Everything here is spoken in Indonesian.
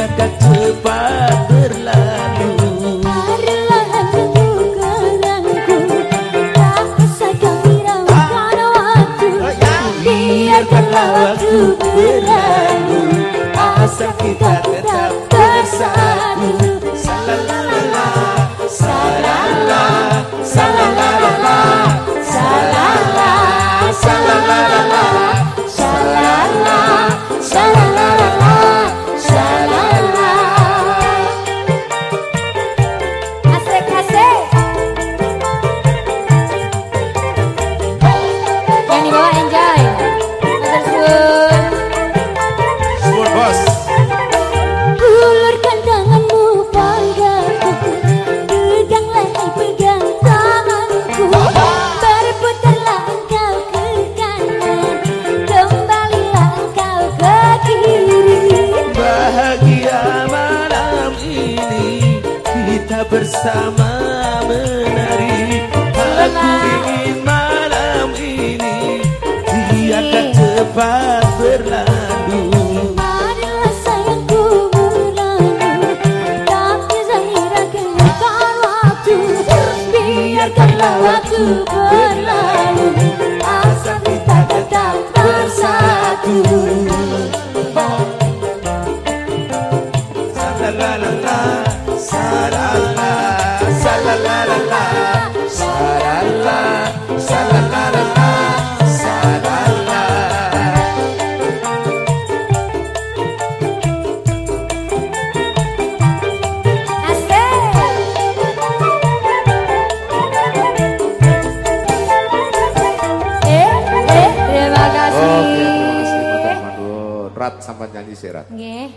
akan cepat berlalu. Biarkanlah waktu berlalu. Asal kita tetap bersama menari. Aku ingin malam ini Tiada cepat berlalu. Marilah sayangku berlalu Tapi Zahira keluarkan waktu. Biarkanlah waktu berlalu Asal kita tetap bersatu. Salalalala, salala, salalalala, Rat sampai nyanyi sih Rat. Nggih.